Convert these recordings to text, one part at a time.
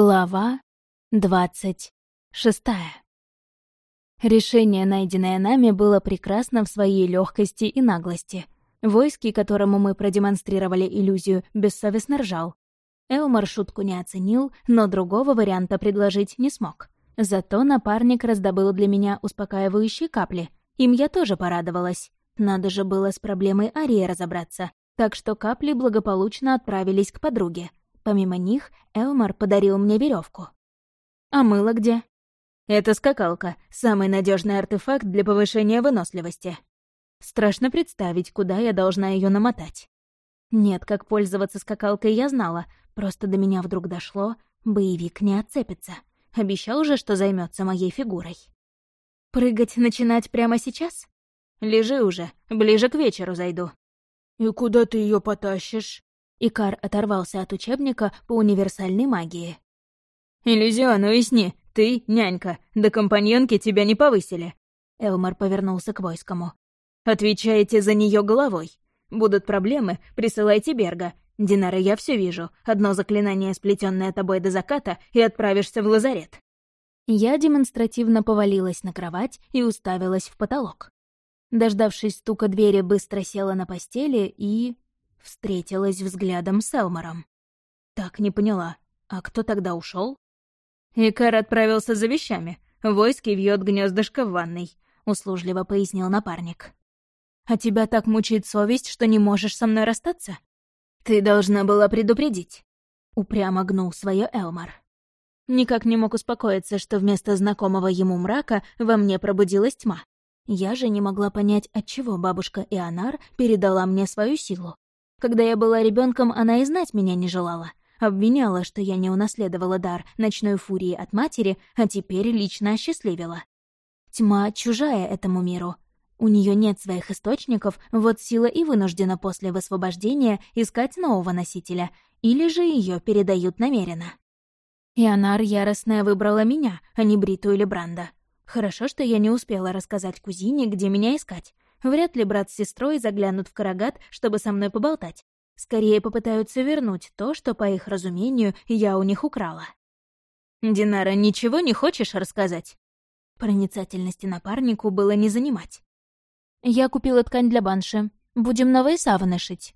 Глава двадцать шестая. Решение, найденное нами, было прекрасно в своей легкости и наглости. Войски, которому мы продемонстрировали иллюзию, бессовестно ржал. Элмар шутку не оценил, но другого варианта предложить не смог. Зато напарник раздобыл для меня успокаивающие капли. Им я тоже порадовалась. Надо же было с проблемой Арии разобраться. Так что капли благополучно отправились к подруге. Помимо них, Элмар подарил мне веревку. А мыло где? Это скакалка, самый надежный артефакт для повышения выносливости. Страшно представить, куда я должна ее намотать. Нет, как пользоваться скакалкой я знала, просто до меня вдруг дошло, боевик не отцепится. Обещал же, что займется моей фигурой. Прыгать начинать прямо сейчас? Лежи уже, ближе к вечеру зайду. «И куда ты ее потащишь?» Икар оторвался от учебника по универсальной магии. «Иллюзион, уясни, ты нянька, до компаньонки тебя не повысили». Элмар повернулся к войскому. «Отвечаете за нее головой. Будут проблемы, присылайте Берга. Динара, я все вижу. Одно заклинание, сплетенное тобой до заката, и отправишься в лазарет». Я демонстративно повалилась на кровать и уставилась в потолок. Дождавшись стука двери, быстро села на постели и... Встретилась взглядом с Элмором. Так не поняла, а кто тогда ушел? Икар отправился за вещами. Войски вьет гнездышко в ванной, услужливо пояснил напарник. А тебя так мучает совесть, что не можешь со мной расстаться? Ты должна была предупредить. Упрямо гнул свое Элмар. Никак не мог успокоиться, что вместо знакомого ему мрака во мне пробудилась тьма. Я же не могла понять, отчего бабушка Ионар передала мне свою силу. Когда я была ребенком, она и знать меня не желала. Обвиняла, что я не унаследовала дар ночной фурии от матери, а теперь лично осчастливила. Тьма чужая этому миру. У нее нет своих источников, вот сила и вынуждена после высвобождения искать нового носителя, или же ее передают намеренно. Ионар яростная выбрала меня, а не Бриту или Бранда. Хорошо, что я не успела рассказать кузине, где меня искать. Вряд ли брат с сестрой заглянут в Карагат, чтобы со мной поболтать. Скорее попытаются вернуть то, что, по их разумению, я у них украла. «Динара, ничего не хочешь рассказать?» Проницательности напарнику было не занимать. «Я купила ткань для банши. Будем новые саваны шить».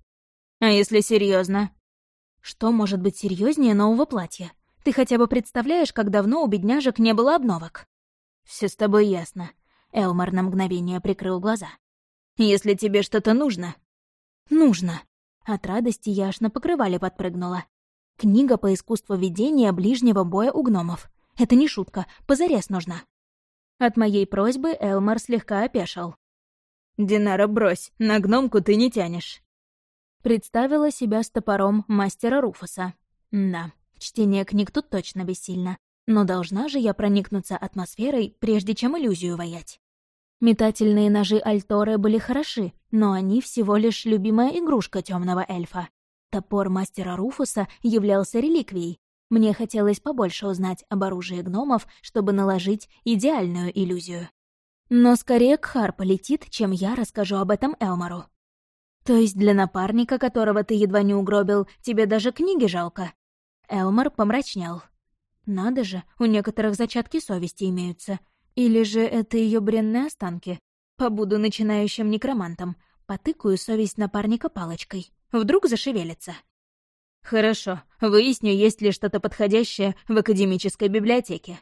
«А если серьезно? «Что может быть серьезнее нового платья? Ты хотя бы представляешь, как давно у бедняжек не было обновок?» Все с тобой ясно». Элмар на мгновение прикрыл глаза. Если тебе что-то нужно...» «Нужно». От радости я аж на покрывале подпрыгнула. Книга по искусству ведения ближнего боя у гномов. Это не шутка, позарез нужна. От моей просьбы Элмар слегка опешил. «Динара, брось, на гномку ты не тянешь». Представила себя с топором мастера Руфуса. Да, чтение книг тут точно бессильно. Но должна же я проникнуться атмосферой, прежде чем иллюзию воять. Метательные ножи Альторы были хороши, но они всего лишь любимая игрушка темного эльфа. Топор мастера Руфуса являлся реликвией. Мне хотелось побольше узнать об оружии гномов, чтобы наложить идеальную иллюзию. Но скорее Кхар полетит, чем я расскажу об этом Элмару. То есть для напарника, которого ты едва не угробил, тебе даже книги жалко? Элмар помрачнел. Надо же, у некоторых зачатки совести имеются — или же это ее бренные останки? Побуду начинающим некромантом. Потыкаю совесть напарника палочкой. Вдруг зашевелится. Хорошо, выясню, есть ли что-то подходящее в академической библиотеке.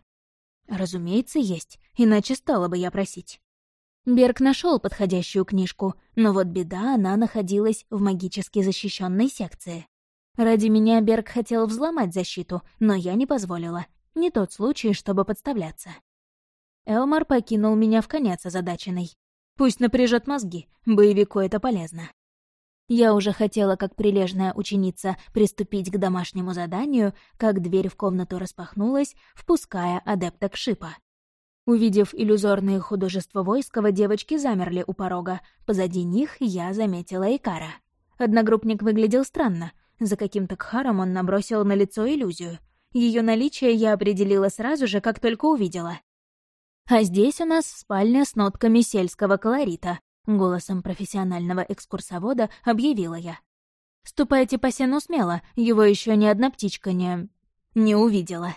Разумеется, есть, иначе стала бы я просить. Берг нашел подходящую книжку, но вот беда, она находилась в магически защищенной секции. Ради меня Берг хотел взломать защиту, но я не позволила. Не тот случай, чтобы подставляться. Элмар покинул меня в конец озадаченный. Пусть напряжет мозги, боевику это полезно. Я уже хотела, как прилежная ученица, приступить к домашнему заданию, как дверь в комнату распахнулась, впуская адепта к шипа. Увидев иллюзорные художества войского, девочки замерли у порога. Позади них я заметила Икара. Одногруппник выглядел странно. За каким-то кхаром он набросил на лицо иллюзию. Ее наличие я определила сразу же, как только увидела. А здесь у нас спальня с нотками сельского колорита», — голосом профессионального экскурсовода объявила я. «Ступайте по сену смело, его еще ни одна птичка не... Не увидела.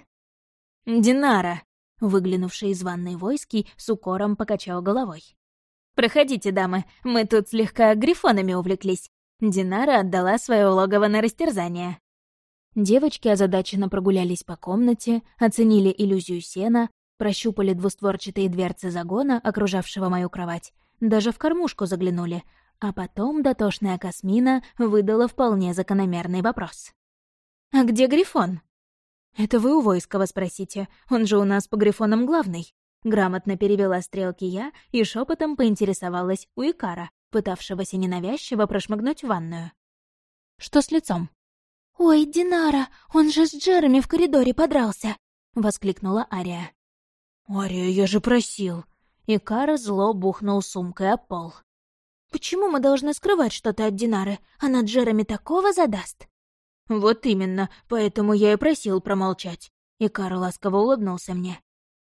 «Динара!» — выглянувший из ванной войски, с укором покачал головой. «Проходите, дамы, мы тут слегка грифонами увлеклись. Динара отдала свое логово на растерзание». Девочки озадаченно прогулялись по комнате, оценили иллюзию сена, прощупали двустворчатые дверцы загона, окружавшего мою кровать, даже в кормушку заглянули, а потом дотошная Касмина выдала вполне закономерный вопрос. «А где Грифон?» «Это вы у Войского спросите, он же у нас по Грифонам главный». Грамотно перевела стрелки я и шепотом поинтересовалась у Икара, пытавшегося ненавязчиво прошмыгнуть в ванную. «Что с лицом?» «Ой, Динара, он же с Джереми в коридоре подрался!» — воскликнула Ария. «Ария, я же просил!» И Кара зло бухнул сумкой о пол. «Почему мы должны скрывать что-то от Динары? Она Джереми такого задаст!» «Вот именно, поэтому я и просил промолчать». И Кара ласково улыбнулся мне.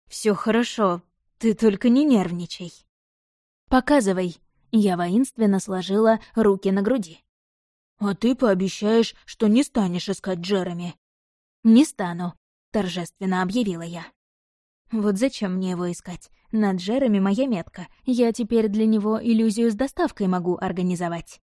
Все хорошо, ты только не нервничай». «Показывай». Я воинственно сложила руки на груди. «А ты пообещаешь, что не станешь искать Джереми?» «Не стану», — торжественно объявила я. «Вот зачем мне его искать? На Джереми моя метка. Я теперь для него иллюзию с доставкой могу организовать».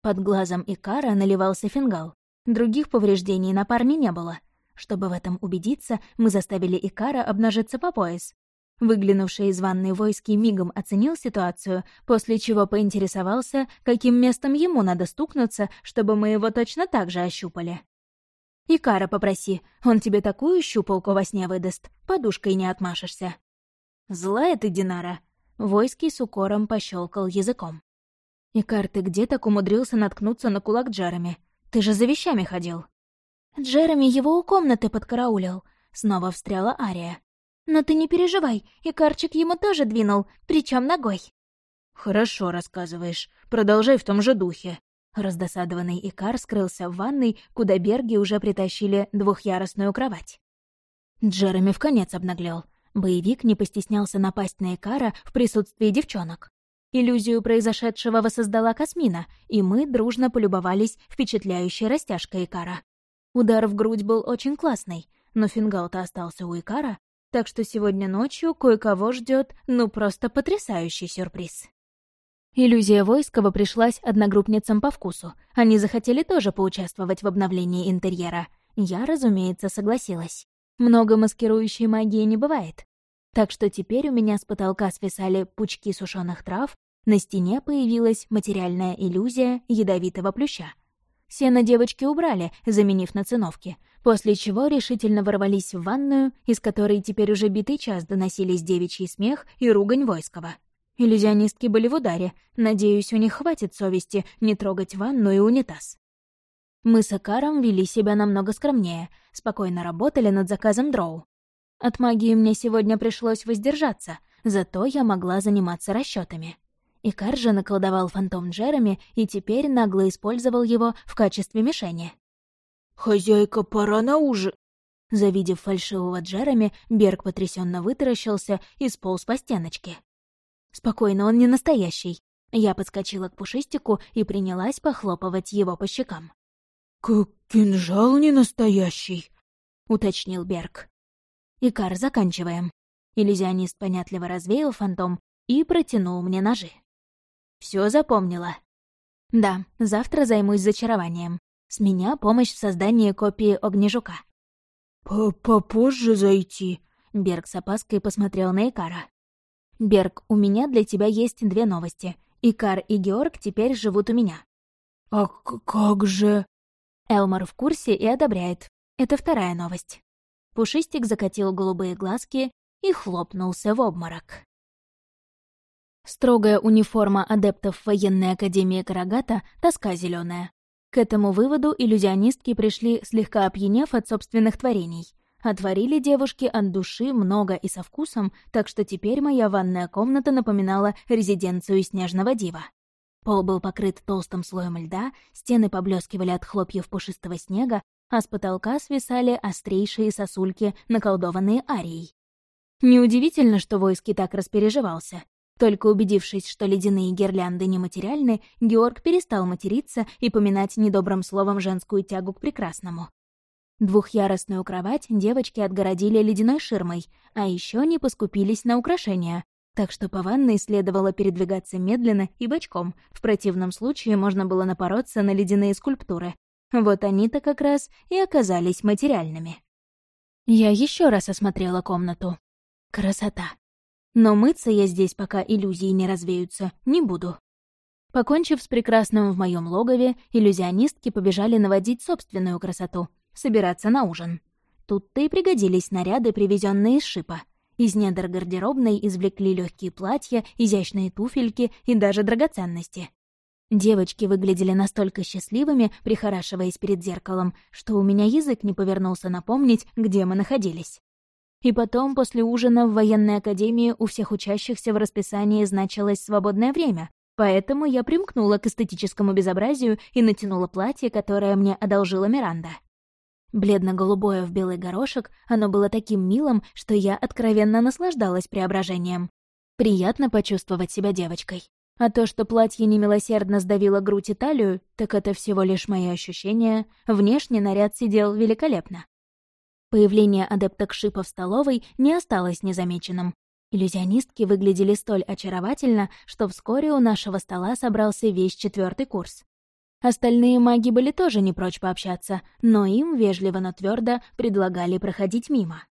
Под глазом Икара наливался фингал. Других повреждений на парне не было. Чтобы в этом убедиться, мы заставили Икара обнажиться по пояс. Выглянувший из ванной войски мигом оценил ситуацию, после чего поинтересовался, каким местом ему надо стукнуться, чтобы мы его точно так же ощупали. «Икара попроси, он тебе такую щупалку во сне выдаст, подушкой не отмашешься». «Злая ты, Динара!» Войский с укором пощелкал языком. «Икар, ты где так умудрился наткнуться на кулак Джереми? Ты же за вещами ходил». «Джереми его у комнаты подкараулил», — снова встряла Ария. Но ты не переживай, и Карчик ему тоже двинул, причем ногой. Хорошо рассказываешь. Продолжай в том же духе. Раздосадованный Икар скрылся в ванной, куда Берги уже притащили двухъярусную кровать. Джереми в конец обнаглел. Боевик не постеснялся напасть на Икара в присутствии девчонок. Иллюзию произошедшего воссоздала Касмина, и мы дружно полюбовались впечатляющей растяжкой Икара. Удар в грудь был очень классный, но фингал-то остался у Икара, так что сегодня ночью кое-кого ждет, ну просто потрясающий сюрприз. Иллюзия Войского пришлась одногруппницам по вкусу. Они захотели тоже поучаствовать в обновлении интерьера. Я, разумеется, согласилась. Много маскирующей магии не бывает. Так что теперь у меня с потолка свисали пучки сушеных трав, на стене появилась материальная иллюзия ядовитого плюща. Сено девочки убрали, заменив на циновки, после чего решительно ворвались в ванную, из которой теперь уже битый час доносились девичий смех и ругань Войского. Иллюзионистки были в ударе, надеюсь, у них хватит совести не трогать ванну и унитаз. Мы с Акаром вели себя намного скромнее, спокойно работали над заказом дроу. От магии мне сегодня пришлось воздержаться, зато я могла заниматься расчетами. Икар же наколдовал фантом Джереми и теперь нагло использовал его в качестве мишени. «Хозяйка, пора на ужин!» Завидев фальшивого Джереми, Берг потрясенно вытаращился и сполз по стеночке. «Спокойно, он не настоящий». Я подскочила к Пушистику и принялась похлопывать его по щекам. «Как кинжал не настоящий», — уточнил Берг. «Икар, заканчиваем». Иллюзионист понятливо развеял фантом и протянул мне ножи. Все запомнила. Да, завтра займусь зачарованием. С меня помощь в создании копии огнежука. «Попозже зайти», — Берг с опаской посмотрел на Икара. «Берг, у меня для тебя есть две новости. Икар и Георг теперь живут у меня». «А как же...» Элмар в курсе и одобряет. Это вторая новость. Пушистик закатил голубые глазки и хлопнулся в обморок. Строгая униформа адептов военной академии Карагата — тоска зеленая. К этому выводу иллюзионистки пришли, слегка опьянев от собственных творений. Отворили девушки от души много и со вкусом, так что теперь моя ванная комната напоминала резиденцию снежного дива. Пол был покрыт толстым слоем льда, стены поблескивали от хлопьев пушистого снега, а с потолка свисали острейшие сосульки, наколдованные арией. Неудивительно, что войски так распереживался. Только убедившись, что ледяные гирлянды нематериальны, Георг перестал материться и поминать недобрым словом женскую тягу к прекрасному. Двухъярусную кровать девочки отгородили ледяной ширмой, а еще не поскупились на украшения, так что по ванной следовало передвигаться медленно и бочком, в противном случае можно было напороться на ледяные скульптуры. Вот они-то как раз и оказались материальными. Я еще раз осмотрела комнату. Красота. Но мыться я здесь, пока иллюзии не развеются, не буду. Покончив с прекрасным в моем логове, иллюзионистки побежали наводить собственную красоту, собираться на ужин. Тут-то и пригодились наряды, привезенные из шипа. Из недр гардеробной извлекли легкие платья, изящные туфельки и даже драгоценности. Девочки выглядели настолько счастливыми, прихорашиваясь перед зеркалом, что у меня язык не повернулся напомнить, где мы находились. И потом, после ужина в военной академии у всех учащихся в расписании значилось свободное время, поэтому я примкнула к эстетическому безобразию и натянула платье, которое мне одолжила Миранда. Бледно-голубое в белый горошек, оно было таким милым, что я откровенно наслаждалась преображением. Приятно почувствовать себя девочкой. А то, что платье немилосердно сдавило грудь и талию, так это всего лишь мои ощущения. Внешне наряд сидел великолепно. Появление адепток Шипа в столовой не осталось незамеченным. Иллюзионистки выглядели столь очаровательно, что вскоре у нашего стола собрался весь четвертый курс. Остальные маги были тоже не прочь пообщаться, но им вежливо, но твердо предлагали проходить мимо.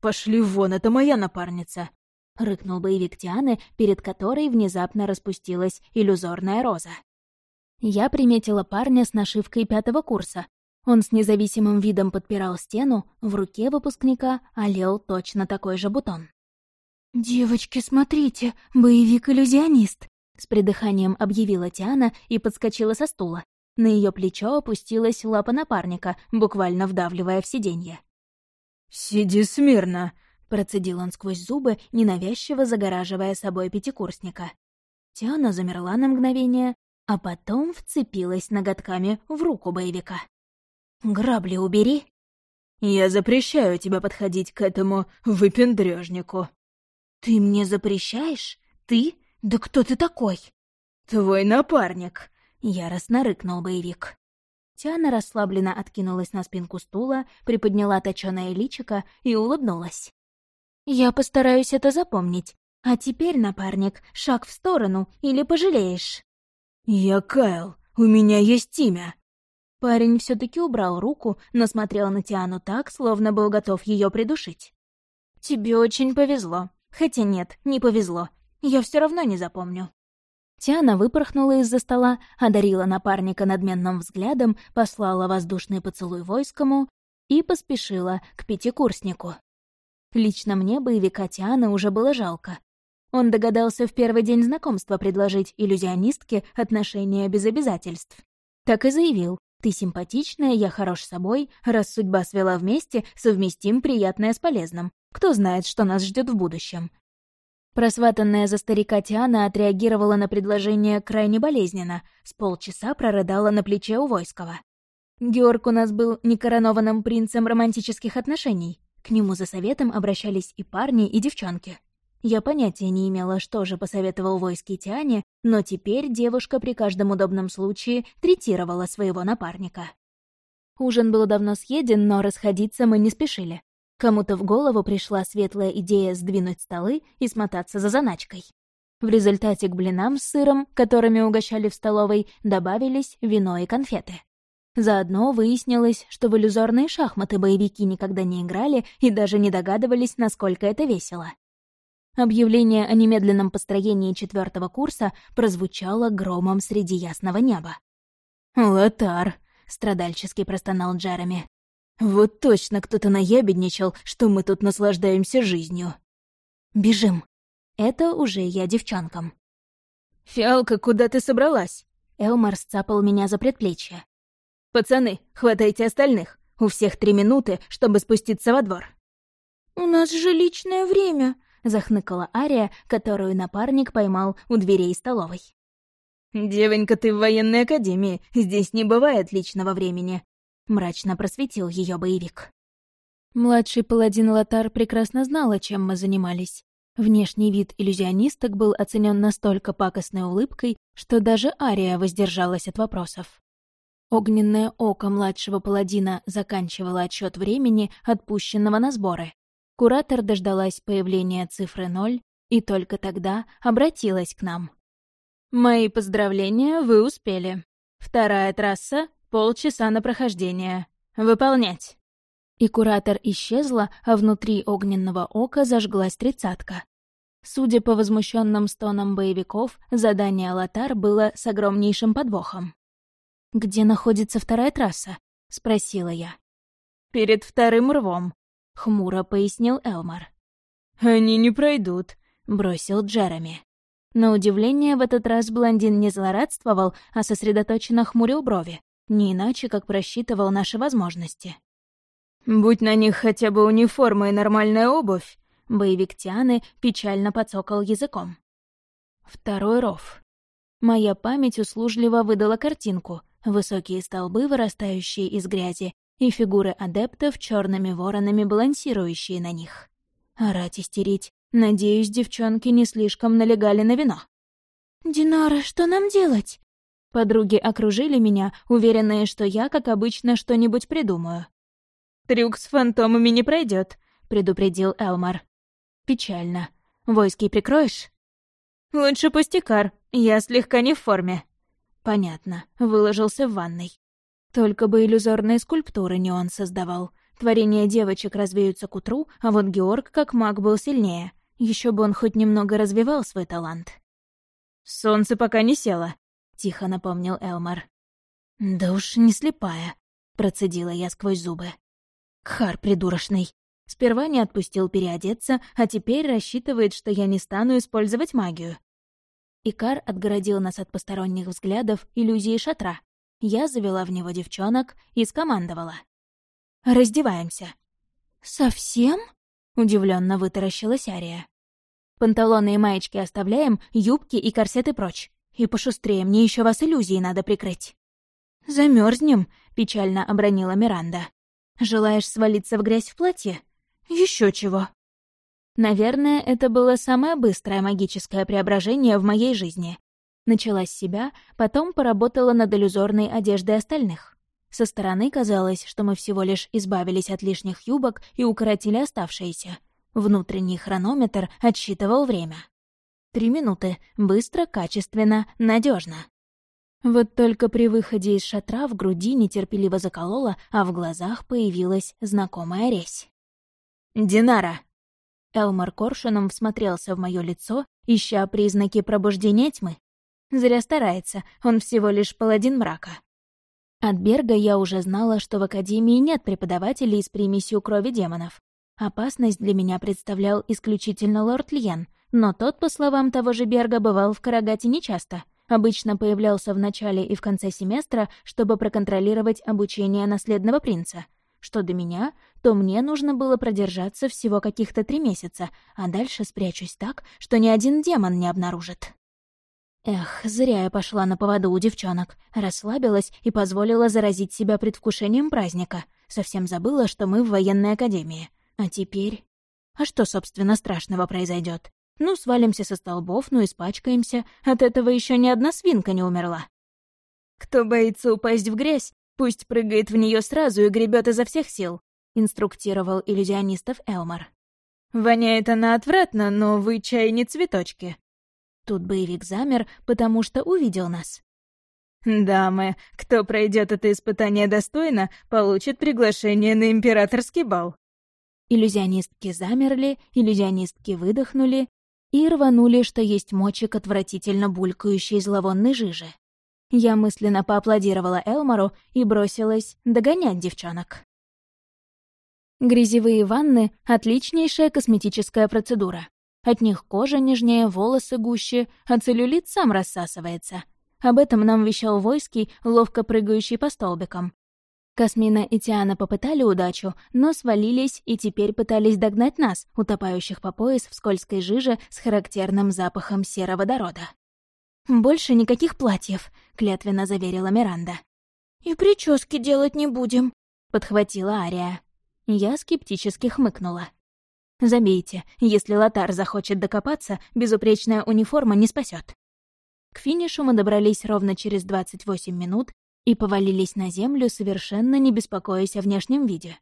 «Пошли вон, это моя напарница!» — рыкнул боевик Тианы, перед которой внезапно распустилась иллюзорная роза. Я приметила парня с нашивкой пятого курса. Он с независимым видом подпирал стену, в руке выпускника олел точно такой же бутон. «Девочки, смотрите, боевик-иллюзионист!» С придыханием объявила Тиана и подскочила со стула. На ее плечо опустилась лапа напарника, буквально вдавливая в сиденье. «Сиди смирно!» — процедил он сквозь зубы, ненавязчиво загораживая собой пятикурсника. Тиана замерла на мгновение, а потом вцепилась ноготками в руку боевика. «Грабли убери!» «Я запрещаю тебе подходить к этому выпендрёжнику!» «Ты мне запрещаешь? Ты? «Да кто ты такой?» «Твой напарник», — яростно рыкнул боевик. Тиана расслабленно откинулась на спинку стула, приподняла точёное личико и улыбнулась. «Я постараюсь это запомнить. А теперь, напарник, шаг в сторону или пожалеешь?» «Я Кайл, у меня есть имя». Парень все таки убрал руку, но смотрел на Тиану так, словно был готов ее придушить. «Тебе очень повезло. Хотя нет, не повезло. Я все равно не запомню». Тиана выпорхнула из-за стола, одарила напарника надменным взглядом, послала воздушный поцелуй войскому и поспешила к пятикурснику. Лично мне боевика Тианы уже было жалко. Он догадался в первый день знакомства предложить иллюзионистке отношения без обязательств. Так и заявил. «Ты симпатичная, я хорош собой, раз судьба свела вместе, совместим приятное с полезным. Кто знает, что нас ждет в будущем. Просватанная за старика Тиана отреагировала на предложение крайне болезненно, с полчаса прорыдала на плече у Войского. Георг у нас был некоронованным принцем романтических отношений. К нему за советом обращались и парни, и девчонки. Я понятия не имела, что же посоветовал Войский Тиане, но теперь девушка при каждом удобном случае третировала своего напарника. Ужин был давно съеден, но расходиться мы не спешили. Кому-то в голову пришла светлая идея сдвинуть столы и смотаться за заначкой. В результате к блинам с сыром, которыми угощали в столовой, добавились вино и конфеты. Заодно выяснилось, что в иллюзорные шахматы боевики никогда не играли и даже не догадывались, насколько это весело. Объявление о немедленном построении четвертого курса прозвучало громом среди ясного неба. «Лотар», — страдальчески простонал Джереми. Вот точно кто-то наябедничал, что мы тут наслаждаемся жизнью. Бежим. Это уже я девчонкам. «Фиалка, куда ты собралась?» Элмар сцапал меня за предплечье. «Пацаны, хватайте остальных. У всех три минуты, чтобы спуститься во двор». «У нас же личное время», — захныкала Ария, которую напарник поймал у дверей столовой. «Девонька, ты в военной академии. Здесь не бывает личного времени. — мрачно просветил ее боевик. Младший паладин Лотар прекрасно знала, чем мы занимались. Внешний вид иллюзионисток был оценен настолько пакостной улыбкой, что даже Ария воздержалась от вопросов. Огненное око младшего паладина заканчивало отсчет времени, отпущенного на сборы. Куратор дождалась появления цифры ноль и только тогда обратилась к нам. «Мои поздравления, вы успели. Вторая трасса — полчаса на прохождение. Выполнять!» И куратор исчезла, а внутри огненного ока зажглась тридцатка. Судя по возмущенным стонам боевиков, задание Лотар было с огромнейшим подвохом. «Где находится вторая трасса?» — спросила я. «Перед вторым рвом», — хмуро пояснил Элмар. «Они не пройдут», — бросил Джереми. На удивление, в этот раз блондин не злорадствовал, а сосредоточенно хмурил брови, не иначе, как просчитывал наши возможности. «Будь на них хотя бы униформа и нормальная обувь», — боевик Тианы печально подсокал языком. Второй ров. Моя память услужливо выдала картинку — высокие столбы, вырастающие из грязи, и фигуры адептов черными воронами, балансирующие на них. Орать истерить. Надеюсь, девчонки не слишком налегали на вино. «Динара, что нам делать?» Подруги окружили меня, уверенные, что я, как обычно, что-нибудь придумаю. «Трюк с фантомами не пройдет, предупредил Элмар. «Печально. Войски прикроешь?» «Лучше пустякар. Я слегка не в форме». Понятно, выложился в ванной. Только бы иллюзорные скульптуры не он создавал. Творения девочек развеются к утру, а вот Георг как маг был сильнее. Еще бы он хоть немного развивал свой талант. «Солнце пока не село», — тихо напомнил Элмар. «Да уж не слепая», — процедила я сквозь зубы. «Кхар придурочный. Сперва не отпустил переодеться, а теперь рассчитывает, что я не стану использовать магию. Икар отгородил нас от посторонних взглядов иллюзии шатра. Я завела в него девчонок и скомандовала. «Раздеваемся». «Совсем?» — удивленно вытаращилась Ария. «Панталоны и маечки оставляем, юбки и корсеты прочь. И пошустрее, мне еще вас иллюзии надо прикрыть». Замерзнем, печально обронила Миранда. «Желаешь свалиться в грязь в платье?» Еще чего». Наверное, это было самое быстрое магическое преображение в моей жизни. Начала с себя, потом поработала над иллюзорной одеждой остальных. Со стороны казалось, что мы всего лишь избавились от лишних юбок и укоротили оставшиеся. Внутренний хронометр отсчитывал время. Три минуты. Быстро, качественно, надежно. Вот только при выходе из шатра в груди нетерпеливо заколола, а в глазах появилась знакомая резь. «Динара!» Элмар Коршуном всмотрелся в мое лицо, ища признаки пробуждения тьмы. Зря старается, он всего лишь паладин мрака. От Берга я уже знала, что в Академии нет преподавателей с примесью крови демонов. Опасность для меня представлял исключительно лорд Льен, но тот, по словам того же Берга, бывал в Карагате нечасто. Обычно появлялся в начале и в конце семестра, чтобы проконтролировать обучение наследного принца. Что до меня, то мне нужно было продержаться всего каких-то три месяца, а дальше спрячусь так, что ни один демон не обнаружит. Эх, зря я пошла на поводу у девчонок, расслабилась и позволила заразить себя предвкушением праздника. Совсем забыла, что мы в военной академии. А теперь... А что, собственно, страшного произойдет? Ну, свалимся со столбов, ну, испачкаемся. От этого еще ни одна свинка не умерла. Кто боится упасть в грязь, Пусть прыгает в нее сразу и гребет изо всех сил», — инструктировал иллюзионистов Элмар. «Воняет она отвратно, но вы чай не цветочки». Тут боевик замер, потому что увидел нас. «Дамы, кто пройдет это испытание достойно, получит приглашение на императорский бал». Иллюзионистки замерли, иллюзионистки выдохнули и рванули, что есть мочек отвратительно булькающей зловонной жижи. Я мысленно поаплодировала Элмору и бросилась догонять девчонок. Грязевые ванны — отличнейшая косметическая процедура. От них кожа нежнее, волосы гуще, а целлюлит сам рассасывается. Об этом нам вещал Войский, ловко прыгающий по столбикам. Касмина и Тиана попытали удачу, но свалились и теперь пытались догнать нас, утопающих по пояс в скользкой жиже с характерным запахом сероводорода. «Больше никаких платьев», — клятвенно заверила Миранда. «И прически делать не будем», — подхватила Ария. Я скептически хмыкнула. «Забейте, если Лотар захочет докопаться, безупречная униформа не спасет. К финишу мы добрались ровно через 28 минут, и повалились на землю, совершенно не беспокоясь о внешнем виде.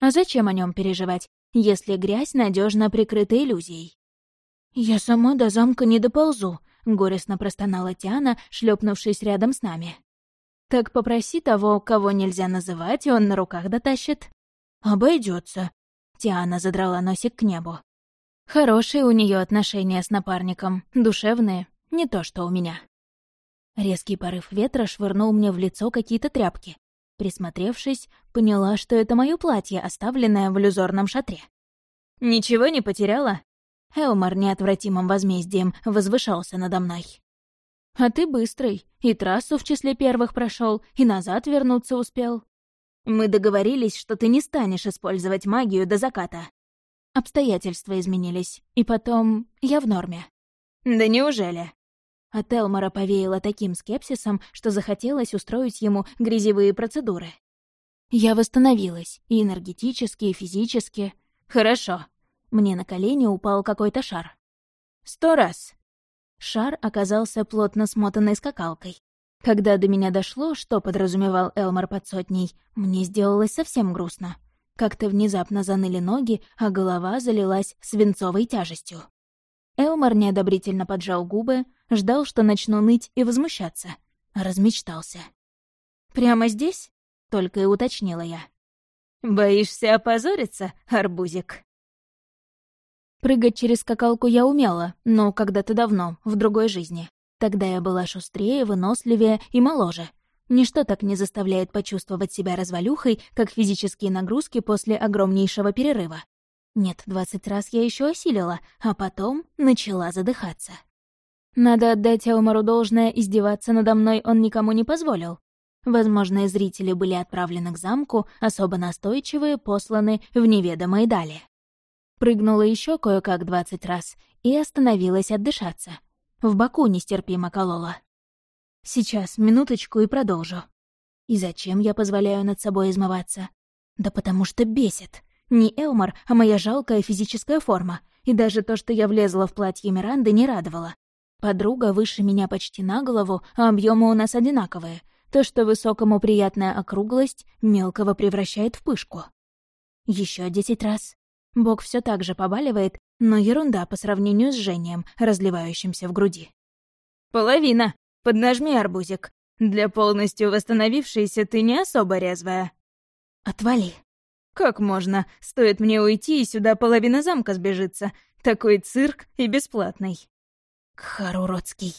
А зачем о нем переживать, если грязь надежно прикрыта иллюзией? «Я сама до замка не доползу», — горестно простонала Тиана, шлепнувшись рядом с нами. «Так попроси того, кого нельзя называть, и он на руках дотащит». Обойдется. Тиана задрала носик к небу. Хорошие у нее отношения с напарником, душевные, не то что у меня. Резкий порыв ветра швырнул мне в лицо какие-то тряпки. Присмотревшись, поняла, что это мое платье, оставленное в иллюзорном шатре. «Ничего не потеряла?» Элмар неотвратимым возмездием возвышался надо мной. «А ты быстрый, и трассу в числе первых прошел, и назад вернуться успел. Мы договорились, что ты не станешь использовать магию до заката. Обстоятельства изменились, и потом я в норме». «Да неужели?» От Элмора повеяло таким скепсисом, что захотелось устроить ему грязевые процедуры. Я восстановилась, и энергетически, и физически. Хорошо. Мне на колени упал какой-то шар. Сто раз. Шар оказался плотно смотанной скакалкой. Когда до меня дошло, что подразумевал Элмор под сотней, мне сделалось совсем грустно. Как-то внезапно заныли ноги, а голова залилась свинцовой тяжестью. Элмор неодобрительно поджал губы, ждал, что начну ныть и возмущаться. Размечтался. «Прямо здесь?» — только и уточнила я. «Боишься опозориться, арбузик?» Прыгать через скакалку я умела, но когда-то давно, в другой жизни. Тогда я была шустрее, выносливее и моложе. Ничто так не заставляет почувствовать себя развалюхой, как физические нагрузки после огромнейшего перерыва. Нет, двадцать раз я еще осилила, а потом начала задыхаться. Надо отдать Элмару должное, издеваться надо мной он никому не позволил. Возможные зрители были отправлены к замку, особо настойчивые посланы в неведомые дали. Прыгнула еще кое-как двадцать раз и остановилась отдышаться. В боку нестерпимо колола. Сейчас, минуточку и продолжу. И зачем я позволяю над собой измываться? Да потому что бесит. Не Элмар, а моя жалкая физическая форма. И даже то, что я влезла в платье Миранды, не радовало. Подруга выше меня почти на голову, а объемы у нас одинаковые. То, что высокому приятная округлость, мелкого превращает в пышку. Еще десять раз. Бог все так же побаливает, но ерунда по сравнению с жжением, разливающимся в груди. «Половина! Поднажми, арбузик. Для полностью восстановившейся ты не особо резвая». «Отвали!» «Как можно? Стоит мне уйти, и сюда половина замка сбежится. Такой цирк и бесплатный». Кхар уродский.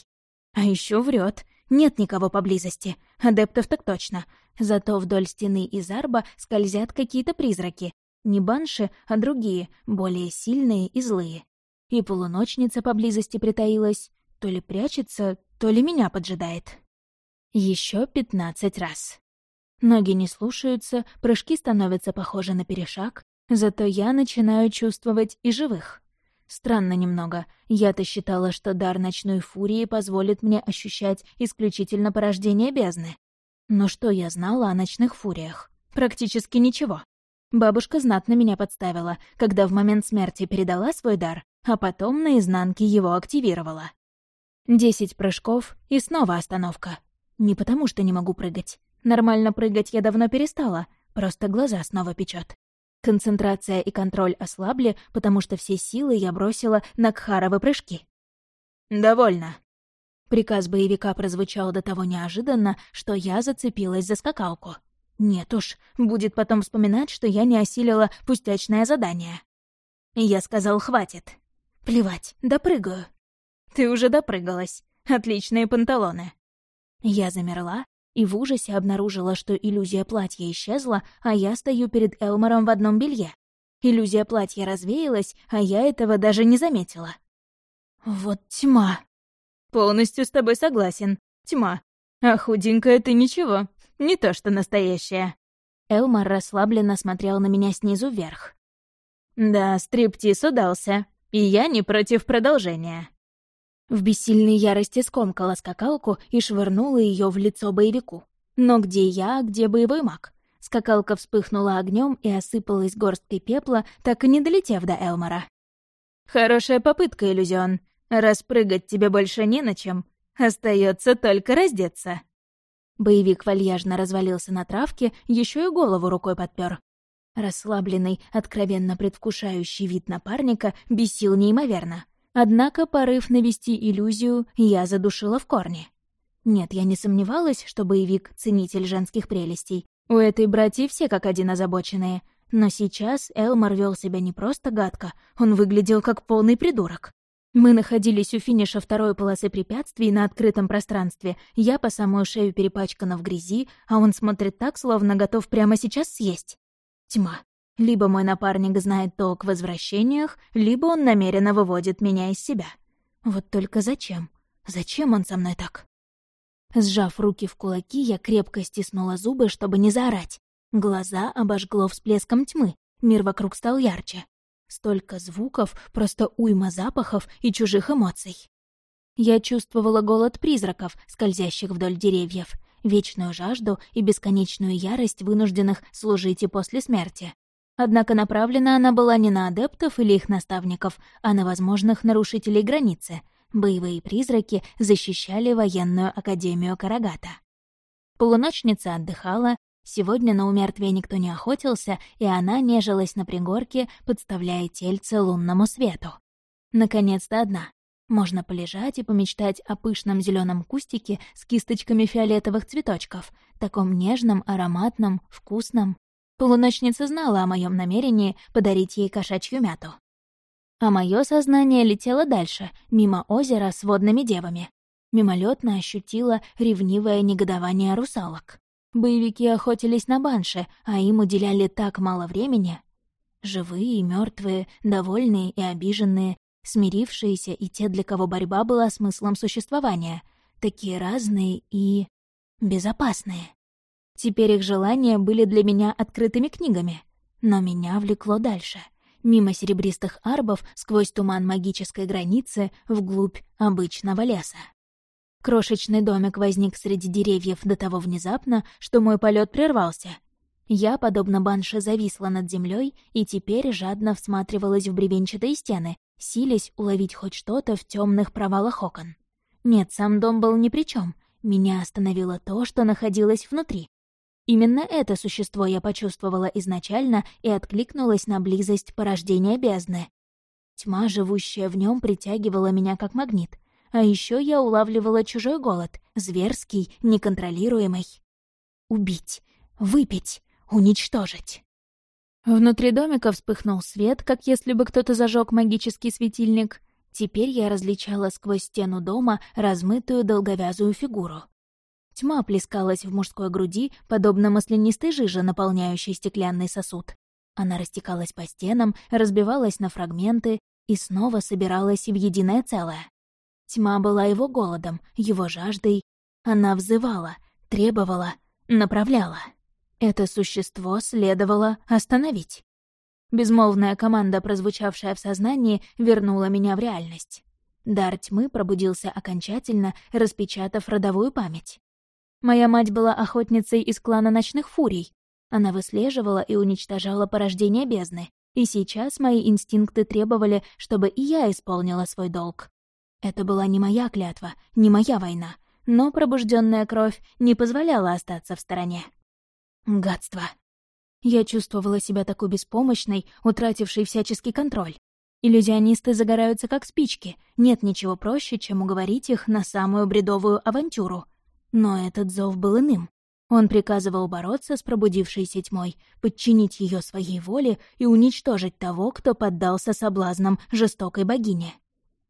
А еще врет. Нет никого поблизости. Адептов так точно. Зато вдоль стены из арба скользят какие-то призраки. Не банши, а другие, более сильные и злые. И полуночница поблизости притаилась. То ли прячется, то ли меня поджидает. Еще пятнадцать раз. Ноги не слушаются, прыжки становятся похожи на перешаг, зато я начинаю чувствовать и живых. Странно немного. Я-то считала, что дар ночной фурии позволит мне ощущать исключительно порождение бездны. Но что я знала о ночных фуриях? Практически ничего. Бабушка знатно меня подставила, когда в момент смерти передала свой дар, а потом наизнанке его активировала. Десять прыжков и снова остановка. Не потому, что не могу прыгать. Нормально прыгать я давно перестала, просто глаза снова печет. Концентрация и контроль ослабли, потому что все силы я бросила на кхаровы прыжки. «Довольно». Приказ боевика прозвучал до того неожиданно, что я зацепилась за скакалку. Нет уж, будет потом вспоминать, что я не осилила пустячное задание. Я сказал «хватит». Плевать, допрыгаю. Ты уже допрыгалась. Отличные панталоны. Я замерла, и в ужасе обнаружила, что иллюзия платья исчезла, а я стою перед Элмором в одном белье. Иллюзия платья развеялась, а я этого даже не заметила. Вот тьма. Полностью с тобой согласен. Тьма. А худенькая ты ничего. Не то что настоящая. Элмар расслабленно смотрел на меня снизу вверх. Да, стриптиз удался. И я не против продолжения. В бессильной ярости скомкала скакалку и швырнула ее в лицо боевику. Но где я, где боевой маг? Скакалка вспыхнула огнем и осыпалась горсткой пепла, так и не долетев до Элмора. «Хорошая попытка, иллюзион. Распрыгать тебе больше не на чем. Остается только раздеться». Боевик вальяжно развалился на травке, еще и голову рукой подпер. Расслабленный, откровенно предвкушающий вид напарника бесил неимоверно. Однако порыв навести иллюзию я задушила в корне. Нет, я не сомневалась, что боевик — ценитель женских прелестей. У этой братьи все как один озабоченные. Но сейчас Элмар вел себя не просто гадко, он выглядел как полный придурок. Мы находились у финиша второй полосы препятствий на открытом пространстве. Я по самую шею перепачкана в грязи, а он смотрит так, словно готов прямо сейчас съесть. Тьма. Либо мой напарник знает толк в возвращениях, либо он намеренно выводит меня из себя. Вот только зачем? Зачем он со мной так? Сжав руки в кулаки, я крепко стиснула зубы, чтобы не заорать. Глаза обожгло всплеском тьмы, мир вокруг стал ярче. Столько звуков, просто уйма запахов и чужих эмоций. Я чувствовала голод призраков, скользящих вдоль деревьев, вечную жажду и бесконечную ярость вынужденных служить и после смерти. Однако направлена она была не на адептов или их наставников, а на возможных нарушителей границы. Боевые призраки защищали военную академию Карагата. Полуночница отдыхала, Сегодня на умертвие никто не охотился, и она нежилась на пригорке, подставляя тельце лунному свету. Наконец-то одна. Можно полежать и помечтать о пышном зеленом кустике с кисточками фиолетовых цветочков, таком нежном, ароматном, вкусном. Полуночница знала о моем намерении подарить ей кошачью мяту. А мое сознание летело дальше, мимо озера с водными девами. Мимолетно ощутила ревнивое негодование русалок. Боевики охотились на банши, а им уделяли так мало времени. Живые и мертвые, довольные и обиженные, смирившиеся и те, для кого борьба была смыслом существования, такие разные и... безопасные. Теперь их желания были для меня открытыми книгами, но меня влекло дальше, мимо серебристых арбов, сквозь туман магической границы, вглубь обычного леса. Крошечный домик возник среди деревьев до того внезапно, что мой полет прервался. Я, подобно банше, зависла над землей и теперь жадно всматривалась в бревенчатые стены, силясь уловить хоть что-то в темных провалах окон. Нет, сам дом был ни при чем. Меня остановило то, что находилось внутри. Именно это существо я почувствовала изначально и откликнулась на близость порождения бездны. Тьма, живущая в нем, притягивала меня как магнит — а еще я улавливала чужой голод, зверский, неконтролируемый. Убить, выпить, уничтожить. Внутри домика вспыхнул свет, как если бы кто-то зажег магический светильник. Теперь я различала сквозь стену дома размытую долговязую фигуру. Тьма плескалась в мужской груди, подобно маслянистой жиже, наполняющей стеклянный сосуд. Она растекалась по стенам, разбивалась на фрагменты и снова собиралась в единое целое. Тьма была его голодом, его жаждой. Она взывала, требовала, направляла. Это существо следовало остановить. Безмолвная команда, прозвучавшая в сознании, вернула меня в реальность. Дар тьмы пробудился окончательно, распечатав родовую память. Моя мать была охотницей из клана ночных фурий. Она выслеживала и уничтожала порождение бездны, и сейчас мои инстинкты требовали, чтобы и я исполнила свой долг. Это была не моя клятва, не моя война, но пробужденная кровь не позволяла остаться в стороне. Гадство. Я чувствовала себя такой беспомощной, утратившей всяческий контроль. Иллюзионисты загораются как спички, нет ничего проще, чем уговорить их на самую бредовую авантюру. Но этот зов был иным. Он приказывал бороться с пробудившейся тьмой, подчинить ее своей воле и уничтожить того, кто поддался соблазнам жестокой богини.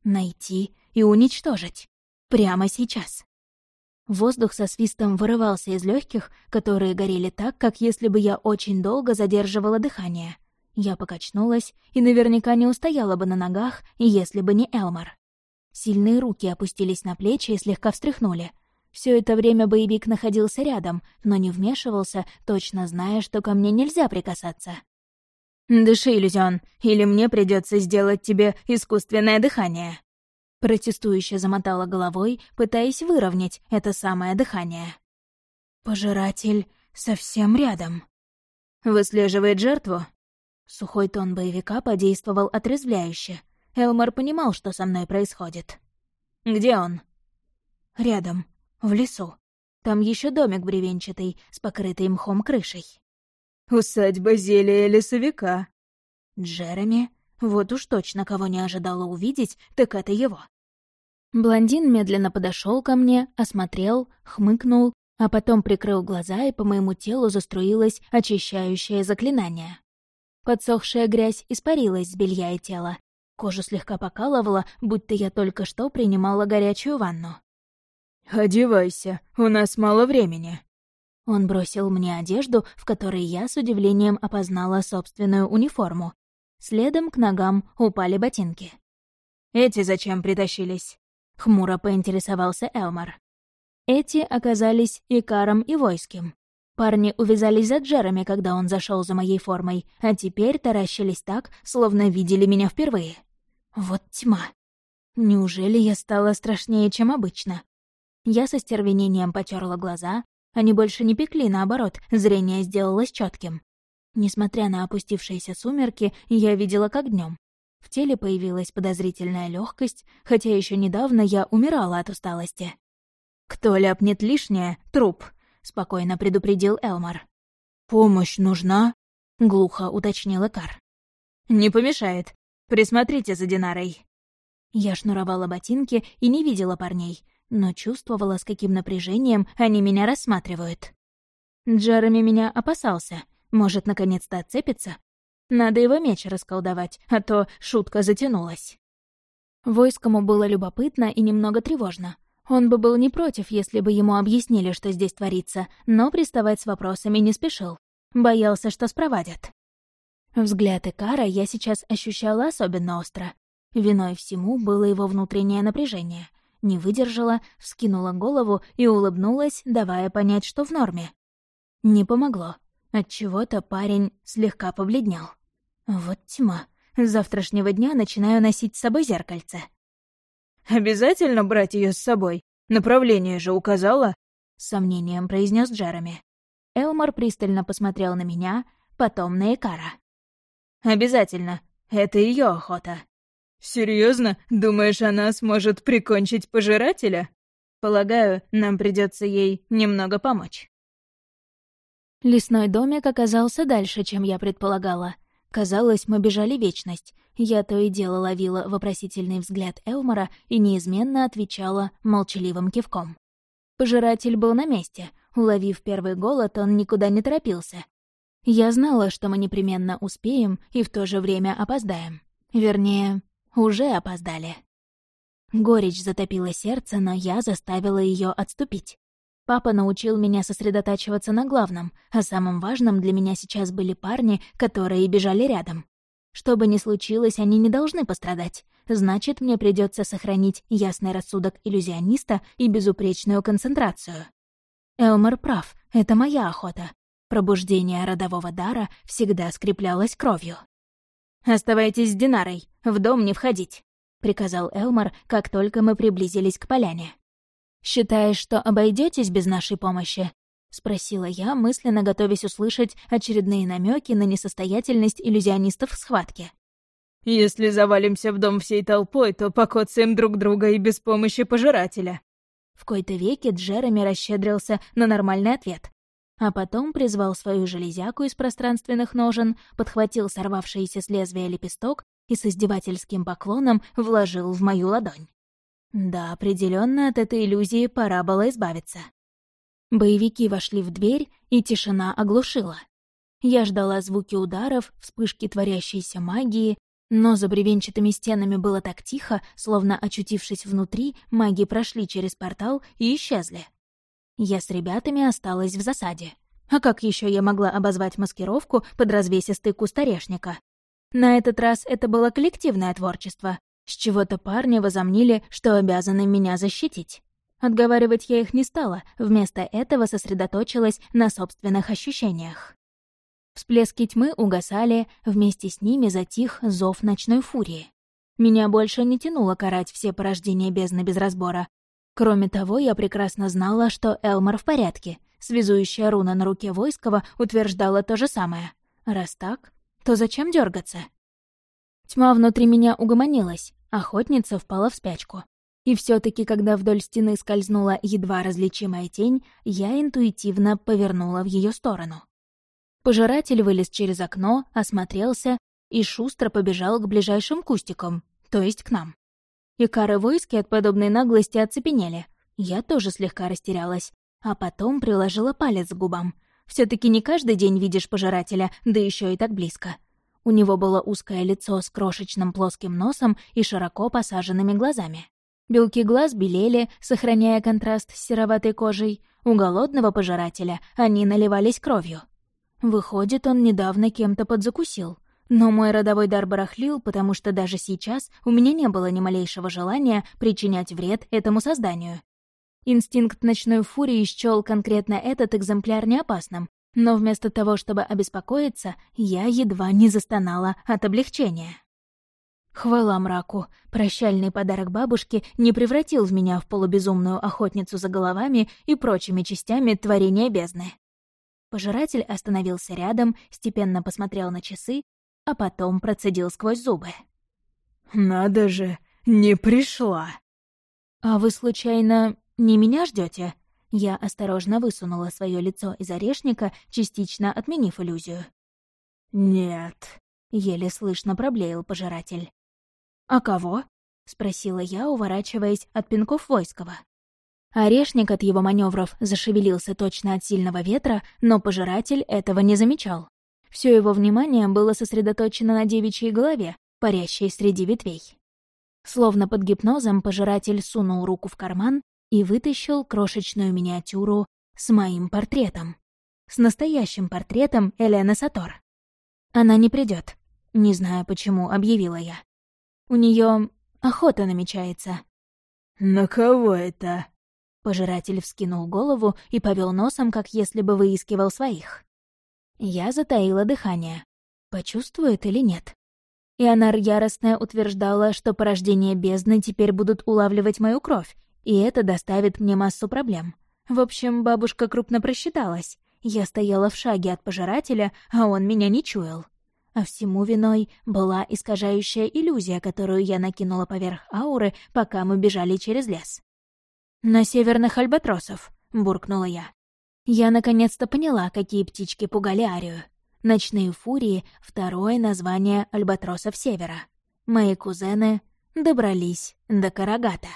Найти и уничтожить. Прямо сейчас. Воздух со свистом вырывался из легких, которые горели так, как если бы я очень долго задерживала дыхание. Я покачнулась и наверняка не устояла бы на ногах, если бы не Элмар. Сильные руки опустились на плечи и слегка встряхнули. Все это время боевик находился рядом, но не вмешивался, точно зная, что ко мне нельзя прикасаться. «Дыши, иллюзион, или мне придется сделать тебе искусственное дыхание», Протестующе замотала головой, пытаясь выровнять это самое дыхание. «Пожиратель совсем рядом». «Выслеживает жертву?» Сухой тон боевика подействовал отрезвляюще. Элмар понимал, что со мной происходит. «Где он?» «Рядом, в лесу. Там еще домик бревенчатый, с покрытой мхом крышей. «Усадьба зелья лесовика». Джереми? Вот уж точно кого не ожидала увидеть, так это его. Блондин медленно подошел ко мне, осмотрел, хмыкнул, а потом прикрыл глаза, и по моему телу заструилось очищающее заклинание. Подсохшая грязь испарилась с белья и тела. Кожу слегка покалывала, будто я только что принимала горячую ванну. «Одевайся, у нас мало времени». Он бросил мне одежду, в которой я с удивлением опознала собственную униформу. Следом к ногам упали ботинки. «Эти зачем притащились?» — хмуро поинтересовался Элмар. Эти оказались Икаром и Войским. Парни увязались за Джереми, когда он зашел за моей формой, а теперь таращились так, словно видели меня впервые. Вот тьма. Неужели я стала страшнее, чем обычно? Я со стервенением потерла глаза, они больше не пекли, наоборот, зрение сделалось четким. Несмотря на опустившиеся сумерки, я видела как днем. В теле появилась подозрительная легкость, хотя еще недавно я умирала от усталости. «Кто ляпнет лишнее — труп», — спокойно предупредил Элмар. «Помощь нужна?» — глухо уточнил Экар. «Не помешает. Присмотрите за Динарой». Я шнуровала ботинки и не видела парней, но чувствовала, с каким напряжением они меня рассматривают. Джереми меня опасался. Может, наконец-то отцепится? Надо его меч расколдовать, а то шутка затянулась. Войскому было любопытно и немного тревожно. Он бы был не против, если бы ему объяснили, что здесь творится, но приставать с вопросами не спешил. Боялся, что спровадят. Взгляд Икара я сейчас ощущала особенно остро. Виной всему было его внутреннее напряжение не выдержала, вскинула голову и улыбнулась, давая понять, что в норме. Не помогло. Отчего-то парень слегка побледнел. Вот тьма. С завтрашнего дня начинаю носить с собой зеркальце. «Обязательно брать ее с собой? Направление же указала?» — с сомнением произнес Джереми. Элмар пристально посмотрел на меня, потом на Экара. «Обязательно. Это ее охота». Серьезно? Думаешь, она сможет прикончить пожирателя? Полагаю, нам придется ей немного помочь. Лесной домик оказался дальше, чем я предполагала. Казалось, мы бежали вечность. Я то и дело ловила вопросительный взгляд Элмора и неизменно отвечала молчаливым кивком. Пожиратель был на месте. Уловив первый голод, он никуда не торопился. Я знала, что мы непременно успеем и в то же время опоздаем. Вернее, уже опоздали. Горечь затопила сердце, но я заставила ее отступить. Папа научил меня сосредотачиваться на главном, а самым важным для меня сейчас были парни, которые бежали рядом. Что бы ни случилось, они не должны пострадать. Значит, мне придется сохранить ясный рассудок иллюзиониста и безупречную концентрацию. Элмер прав, это моя охота. Пробуждение родового дара всегда скреплялось кровью. «Оставайтесь с Динарой, в дом не входить», — приказал Элмар, как только мы приблизились к поляне. «Считаешь, что обойдетесь без нашей помощи?» — спросила я, мысленно готовясь услышать очередные намеки на несостоятельность иллюзионистов в схватке. «Если завалимся в дом всей толпой, то покоцаем друг друга и без помощи пожирателя». В кои-то веке Джереми расщедрился на нормальный ответ а потом призвал свою железяку из пространственных ножен, подхватил сорвавшийся с лезвия лепесток и с издевательским поклоном вложил в мою ладонь. Да, определенно от этой иллюзии пора было избавиться. Боевики вошли в дверь, и тишина оглушила. Я ждала звуки ударов, вспышки творящейся магии, но за бревенчатыми стенами было так тихо, словно, очутившись внутри, маги прошли через портал и исчезли. Я с ребятами осталась в засаде. А как еще я могла обозвать маскировку под развесистый куст орешника? На этот раз это было коллективное творчество. С чего-то парни возомнили, что обязаны меня защитить. Отговаривать я их не стала, вместо этого сосредоточилась на собственных ощущениях. Всплески тьмы угасали, вместе с ними затих зов ночной фурии. Меня больше не тянуло карать все порождения бездны без разбора, Кроме того, я прекрасно знала, что Элмар в порядке. Связующая руна на руке Войского утверждала то же самое. Раз так, то зачем дергаться? Тьма внутри меня угомонилась, охотница впала в спячку. И все таки когда вдоль стены скользнула едва различимая тень, я интуитивно повернула в ее сторону. Пожиратель вылез через окно, осмотрелся и шустро побежал к ближайшим кустикам, то есть к нам. Икары войски от подобной наглости оцепенели. Я тоже слегка растерялась, а потом приложила палец к губам. все таки не каждый день видишь пожирателя, да еще и так близко. У него было узкое лицо с крошечным плоским носом и широко посаженными глазами. Белки глаз белели, сохраняя контраст с сероватой кожей. У голодного пожирателя они наливались кровью. Выходит, он недавно кем-то подзакусил. Но мой родовой дар барахлил, потому что даже сейчас у меня не было ни малейшего желания причинять вред этому созданию. Инстинкт ночной фурии счёл конкретно этот экземпляр неопасным, но вместо того, чтобы обеспокоиться, я едва не застонала от облегчения. Хвала мраку, прощальный подарок бабушки не превратил в меня в полубезумную охотницу за головами и прочими частями творения бездны. Пожиратель остановился рядом, степенно посмотрел на часы а потом процедил сквозь зубы. «Надо же, не пришла!» «А вы, случайно, не меня ждете? Я осторожно высунула свое лицо из орешника, частично отменив иллюзию. «Нет», — еле слышно проблеял пожиратель. «А кого?» — спросила я, уворачиваясь от пинков Войского. Орешник от его маневров зашевелился точно от сильного ветра, но пожиратель этого не замечал. Все его внимание было сосредоточено на девичьей голове, парящей среди ветвей. Словно под гипнозом пожиратель сунул руку в карман и вытащил крошечную миниатюру с моим портретом. С настоящим портретом Элены Сатор. Она не придет. Не знаю, почему, объявила я. У нее охота намечается. «На кого это?» Пожиратель вскинул голову и повел носом, как если бы выискивал своих. Я затаила дыхание. Почувствует или нет? Ионар яростная утверждала, что порождение бездны теперь будут улавливать мою кровь, и это доставит мне массу проблем. В общем, бабушка крупно просчиталась. Я стояла в шаге от пожирателя, а он меня не чуял. А всему виной была искажающая иллюзия, которую я накинула поверх ауры, пока мы бежали через лес. «На северных альбатросов», — буркнула я. Я наконец-то поняла, какие птички пугали Арию. Ночные фурии — второе название альбатросов Севера. Мои кузены добрались до Карагата.